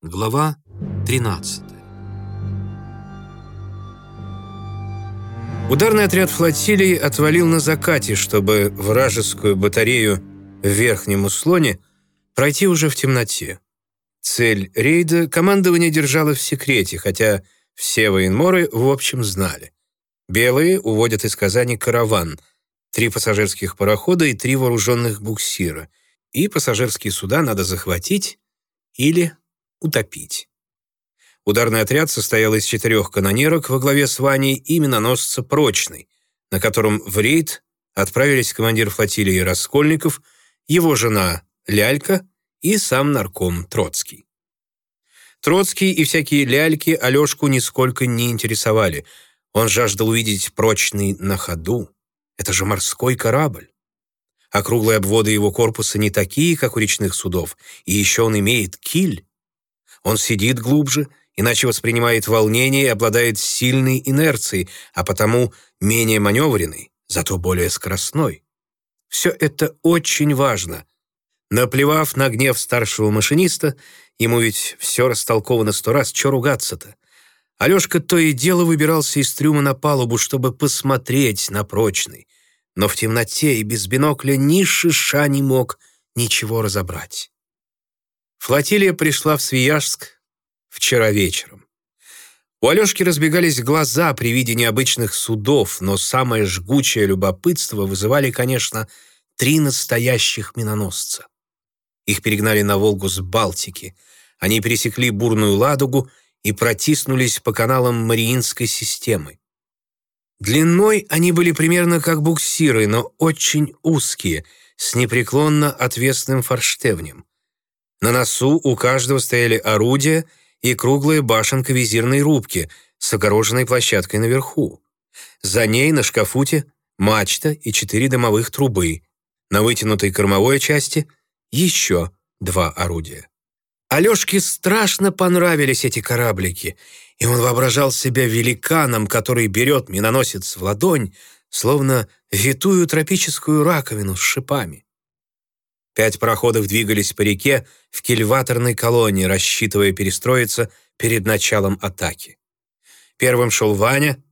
Глава 13 Ударный отряд флотилии отвалил на закате, чтобы вражескую батарею в верхнем услоне пройти уже в темноте. Цель рейда командование держало в секрете, хотя все военморы в общем знали. Белые уводят из Казани караван, три пассажирских парохода и три вооруженных буксира. И пассажирские суда надо захватить или утопить. Ударный отряд состоял из четырех канонерок во главе с Ваней и миноносца «Прочный», на котором в рейд отправились командир флотилии Раскольников, его жена Лялька и сам нарком Троцкий. Троцкий и всякие ляльки Алешку нисколько не интересовали. Он жаждал увидеть прочный на ходу. Это же морской корабль. Округлые обводы его корпуса не такие, как у речных судов, и еще он имеет киль. Он сидит глубже, иначе воспринимает волнение и обладает сильной инерцией, а потому менее маневренный, зато более скоростной. Все это очень важно. Наплевав на гнев старшего машиниста, ему ведь все растолковано сто раз, что ругаться-то? Алешка то и дело выбирался из трюма на палубу, чтобы посмотреть на прочный, но в темноте и без бинокля ни шиша не мог ничего разобрать. Флотилия пришла в Свияжск вчера вечером. У Алешки разбегались глаза при виде необычных судов, но самое жгучее любопытство вызывали, конечно, три настоящих миноносца. Их перегнали на Волгу с Балтики. Они пересекли бурную Ладогу и протиснулись по каналам Мариинской системы. Длиной они были примерно как буксиры, но очень узкие, с непреклонно отвесным форштевнем. На носу у каждого стояли орудия и круглая башенка визирной рубки с огороженной площадкой наверху. За ней на шкафуте мачта и четыре дымовых трубы. На вытянутой кормовой части еще два орудия. Алешке страшно понравились эти кораблики, и он воображал себя великаном, который берет миноносец в ладонь, словно витую тропическую раковину с шипами. Пять пароходов двигались по реке в кильваторной колонии, рассчитывая перестроиться перед началом атаки. Первым шел Ваня,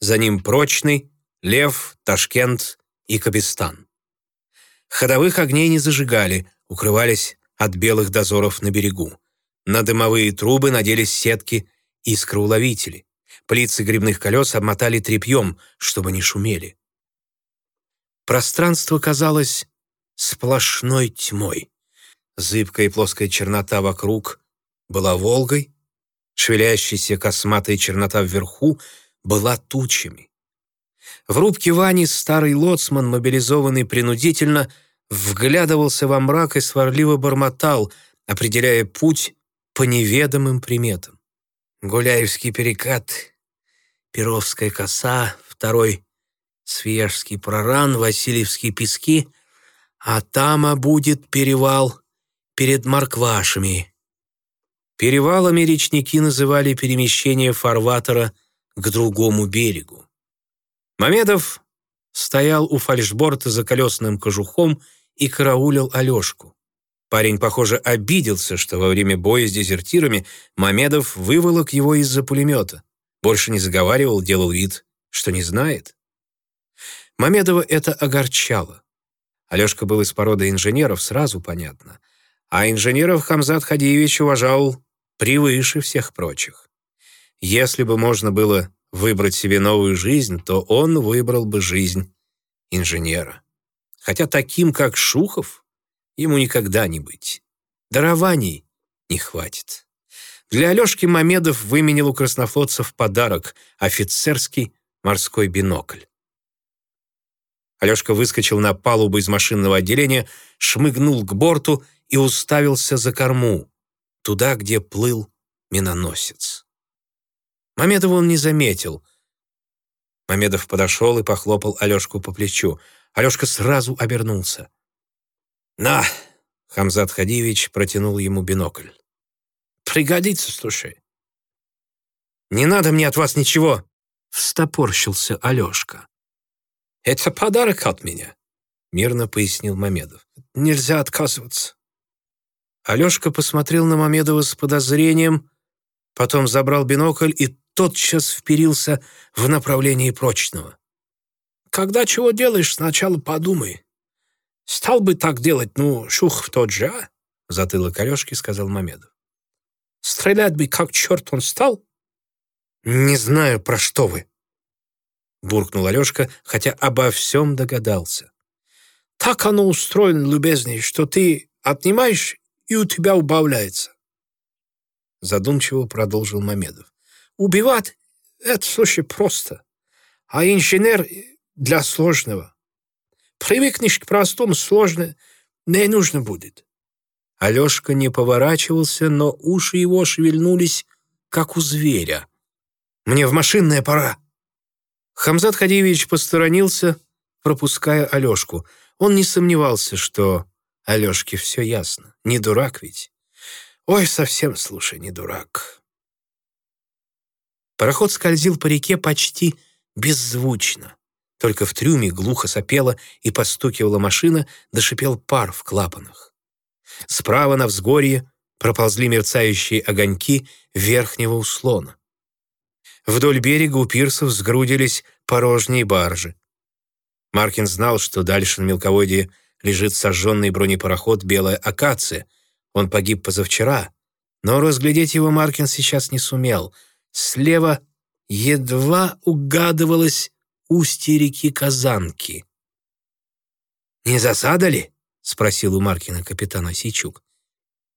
за ним Прочный, Лев, Ташкент и Кабистан. Ходовых огней не зажигали, укрывались от белых дозоров на берегу. На дымовые трубы наделись сетки искроуловители. Плицы грибных колес обмотали тряпьем, чтобы не шумели. Пространство казалось сплошной тьмой. Зыбкая и плоская чернота вокруг была Волгой, шевелящаяся косматая чернота вверху была тучами. В рубке Вани старый лоцман, мобилизованный принудительно, вглядывался во мрак и сварливо бормотал, определяя путь по неведомым приметам. Гуляевский перекат, Перовская коса, второй Свияжский проран, Васильевские пески — а там будет перевал перед Марквашами. Перевалами речники называли перемещение фарватера к другому берегу. Мамедов стоял у фальшборта за колесным кожухом и караулил Алешку. Парень, похоже, обиделся, что во время боя с дезертирами Мамедов выволок его из-за пулемета. Больше не заговаривал, делал вид, что не знает. Мамедова это огорчало. Алешка был из породы инженеров, сразу понятно. А инженеров Хамзат Хадиевич уважал превыше всех прочих. Если бы можно было выбрать себе новую жизнь, то он выбрал бы жизнь инженера. Хотя таким, как Шухов, ему никогда не быть. Дарований не хватит. Для Алешки Мамедов выменил у краснофлотцев подарок — офицерский морской бинокль. Алешка выскочил на палубу из машинного отделения, шмыгнул к борту и уставился за корму, туда, где плыл миноносец. Мамедова он не заметил. Мамедов подошел и похлопал Алешку по плечу. Алешка сразу обернулся. «На!» — Хамзат Хадиевич протянул ему бинокль. «Пригодится, слушай». «Не надо мне от вас ничего!» — встопорщился Алешка. «Это подарок от меня», — мирно пояснил Мамедов. «Нельзя отказываться». Алешка посмотрел на Мамедова с подозрением, потом забрал бинокль и тотчас вперился в направлении прочного. «Когда чего делаешь, сначала подумай. Стал бы так делать, ну, шух в тот же, а?» Затылок Алешки сказал Мамедов. «Стрелять бы как черт он стал?» «Не знаю, про что вы», — буркнул Алешка, хотя обо всем догадался. «Так оно устроено, любезный, что ты отнимаешь, и у тебя убавляется». Задумчиво продолжил Мамедов. «Убивать — это, слушай, просто, а инженер для сложного. Привыкнешь к простому, сложное не нужно будет». Алешка не поворачивался, но уши его шевельнулись, как у зверя. Мне в машинная пора». Хамзат Хадиевич посторонился, пропуская Алешку. Он не сомневался, что Алешке все ясно. Не дурак ведь. Ой, совсем, слушай, не дурак. Пароход скользил по реке почти беззвучно. Только в трюме глухо сопела и постукивала машина, дошипел пар в клапанах. Справа на взгорье проползли мерцающие огоньки верхнего услона. Вдоль берега у пирсов сгрудились порожние баржи. Маркин знал, что дальше на мелководье лежит сожженный бронепароход «Белая акация». Он погиб позавчера, но разглядеть его Маркин сейчас не сумел. Слева едва угадывалось устье реки Казанки. «Не засада ли?» — спросил у Маркина капитан Осичук.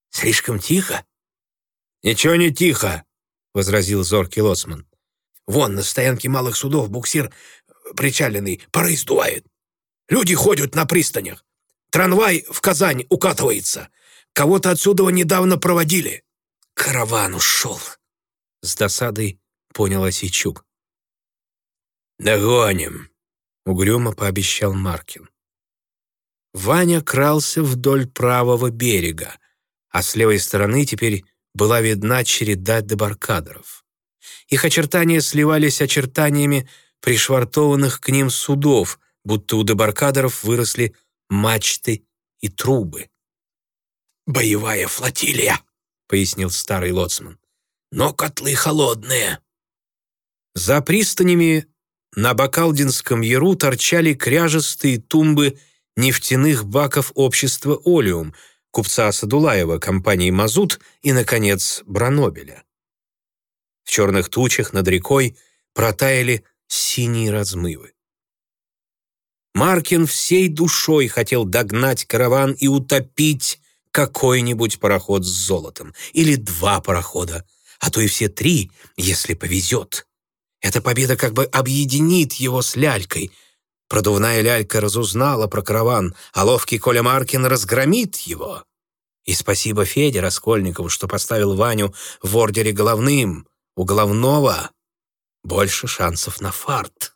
«Слишком тихо?» «Ничего не тихо», — возразил зоркий лоцман. Вон на стоянке малых судов буксир причаленный пары сдувает. Люди ходят на пристанях. Трамвай в Казань укатывается. Кого-то отсюда недавно проводили. Караван ушел. С досадой понял Осичук. «Догоним», — угрюмо пообещал Маркин. Ваня крался вдоль правого берега, а с левой стороны теперь была видна череда дебаркадеров. Их очертания сливались очертаниями пришвартованных к ним судов, будто у дебаркадеров выросли мачты и трубы. «Боевая флотилия», — пояснил старый лоцман. «Но котлы холодные». За пристанями на Бакалдинском яру торчали кряжестые тумбы нефтяных баков общества «Олиум», купца Садулаева, компании «Мазут» и, наконец, Бранобеля. В черных тучах над рекой протаяли синие размывы. Маркин всей душой хотел догнать караван и утопить какой-нибудь пароход с золотом. Или два парохода, а то и все три, если повезет. Эта победа как бы объединит его с лялькой. Продувная лялька разузнала про караван, а ловкий Коля Маркин разгромит его. И спасибо Феде Раскольникову, что поставил Ваню в ордере головным. У головного больше шансов на фарт.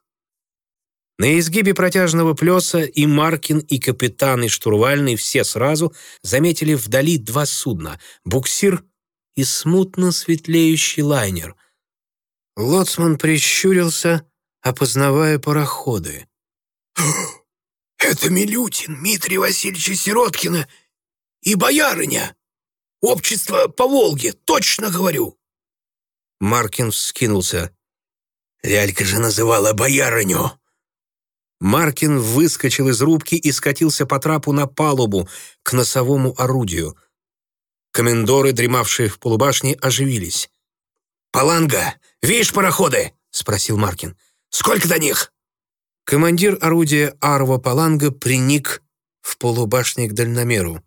На изгибе протяжного плеса и Маркин, и капитан, и штурвальный все сразу заметили вдали два судна — буксир и смутно светлеющий лайнер. Лоцман прищурился, опознавая пароходы. «Это Милютин, Дмитрий Васильевич Сироткина и боярыня! Общество по Волге, точно говорю!» Маркин вскинулся. «Лялька же называла боярыню!» Маркин выскочил из рубки и скатился по трапу на палубу к носовому орудию. Комендоры, дремавшие в полубашне, оживились. «Паланга, видишь пароходы?» — спросил Маркин. «Сколько до них?» Командир орудия Арва Паланга приник в полубашне к дальномеру.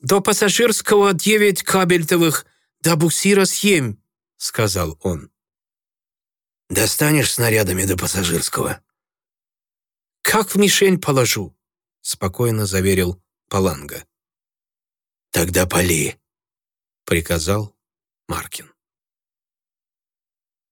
«До пассажирского девять кабельтовых, до буксира семь», — сказал он. «Достанешь снарядами до пассажирского?» «Как в мишень положу», — спокойно заверил Паланга. «Тогда пали», — приказал Маркин.